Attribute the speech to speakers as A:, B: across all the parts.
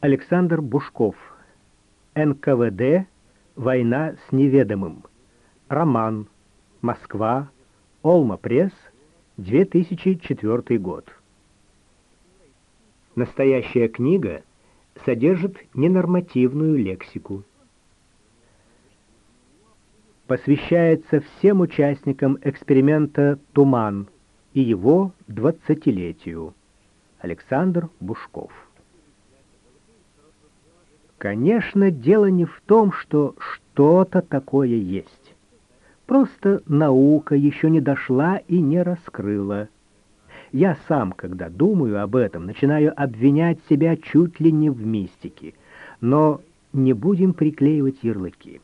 A: Александр Бушков. НКВД. Война с неведомым. Роман. Москва. Олма Пресс. 2004 год. Настоящая книга содержит ненормативную лексику. Посвящается всем участникам эксперимента «Туман» и его двадцатилетию. Александр Бушков. Конечно, дело не в том, что что-то такое есть. Просто наука еще не дошла и не раскрыла. Я сам, когда думаю об этом, начинаю обвинять себя чуть ли не в мистике. Но не будем приклеивать ярлыки.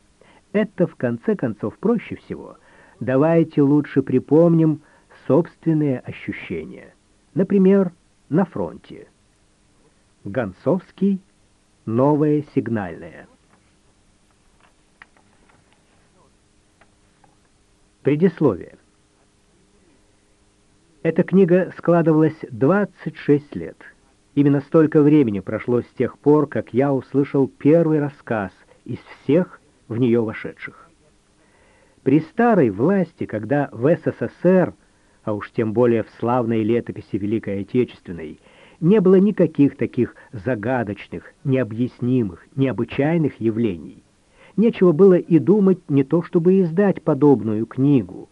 A: Это, в конце концов, проще всего. Давайте лучше припомним собственные ощущения. Например, на фронте. Гонцовский Новое сигнальное. Предисловие. Эта книга складывалась 26 лет. Именно столько времени прошло с тех пор, как я услышал первый рассказ из всех в нее вошедших. При старой власти, когда в СССР, а уж тем более в славной летописи Великой Отечественной, не было никаких таких загадочных, необъяснимых, необычайных явлений. Нечего было и думать не то чтобы издать подобную книгу,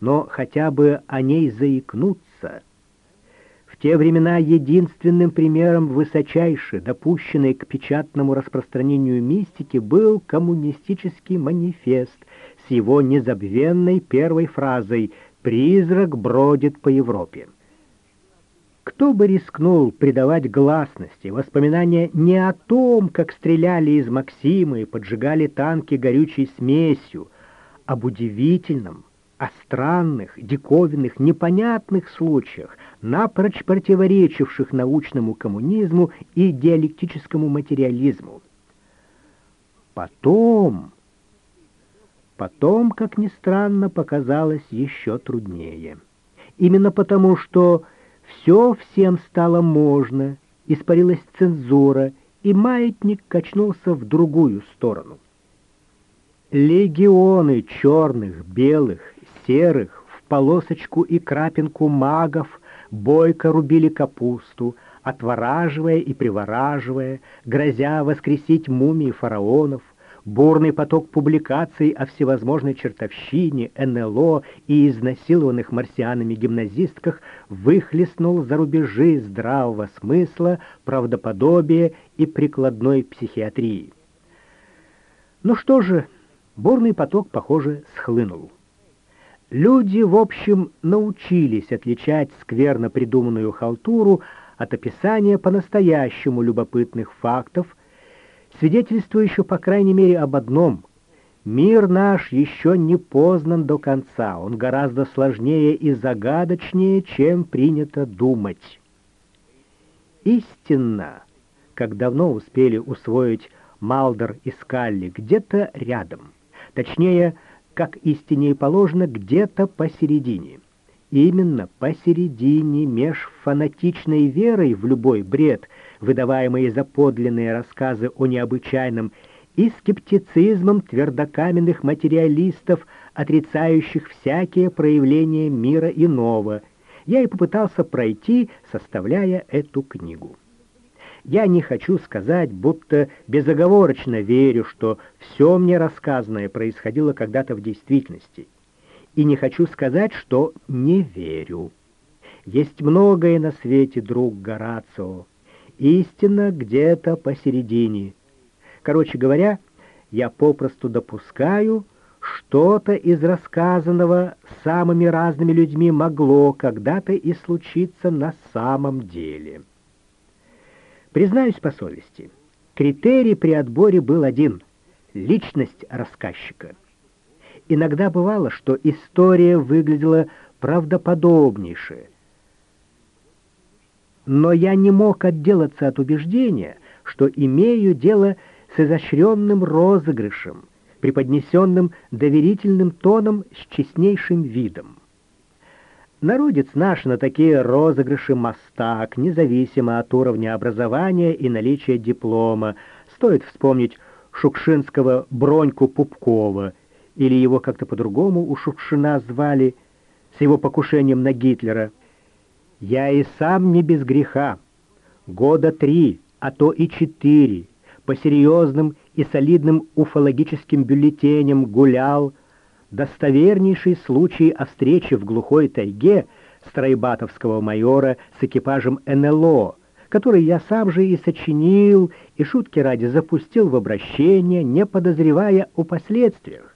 A: но хотя бы о ней заикнуться. В те времена единственным примером высочайше допущенной к печатному распространению мистики был коммунистический манифест с его незабвенной первой фразой «Призрак бродит по Европе». Кто бы рискнул придавать гласности воспоминания не о том, как стреляли из Максима и поджигали танки горючей смесью, об удивительном, о странных, диковинных, непонятных случаях, напрочь противоречивших научному коммунизму и диалектическому материализму. Потом, потом, как ни странно, показалось еще труднее. Именно потому, что все всем стало можно, испарилась цензура, и маятник качнулся в другую сторону. Легионы черных, белых, серых, в полосочку и крапинку магов бойко рубили капусту, отвораживая и привораживая, грозя воскресить мумии фараонов, бурный поток публикаций о всевозможной чертовщине, НЛО и изнасилованных марсианами гимназистках выхлестнул за рубежи здравого смысла, правдоподобия и прикладной психиатрии. Ну что же, бурный поток, похоже, схлынул. Люди, в общем, научились отличать скверно придуманную халтуру от описания по-настоящему любопытных фактов, свидетельствующую, по крайней мере, об одном. Мир наш еще не познан до конца, он гораздо сложнее и загадочнее, чем принято думать. Истинно, как давно успели усвоить Малдер и Скалли, где-то рядом. Точнее, как истине и положено, где-то посередине. Именно посередине меж фанатичной верой в любой бред, выдаваемый за подлинные рассказы о необычайном, и скептицизмом твердокаменных материалистов, отрицающих всякие проявления мира иного, я и попытался пройти, составляя эту книгу. Я не хочу сказать, будто безоговорочно верю, что все мне рассказанное происходило когда-то в действительности. И не хочу сказать, что не верю. Есть многое на свете, друг Горацио. Истина где-то посередине. Короче говоря, я попросту допускаю, что-то из рассказанного самыми разными людьми могло когда-то и случиться на самом деле. Признаюсь по совести, критерий при отборе был один — личность рассказчика. Иногда бывало, что история выглядела правдоподобнейше, но я не мог отделаться от убеждения, что имею дело с изощренным розыгрышем, преподнесенным доверительным тоном с честнейшим видом. Народец наш на такие розыгрыши мастак, независимо от уровня образования и наличия диплома. Стоит вспомнить Шукшинского Броньку Пупкова, или его как-то по-другому у Шукшина звали, с его покушением на Гитлера. «Я и сам не без греха. Года три, а то и четыре, по серьезным и солидным уфологическим бюллетеням гулял, достовернейший случай о встрече в глухой тайге стройбатовского майора с экипажем НЛО, который я сам же и сочинил, и шутки ради запустил в обращение, не подозревая о последствиях.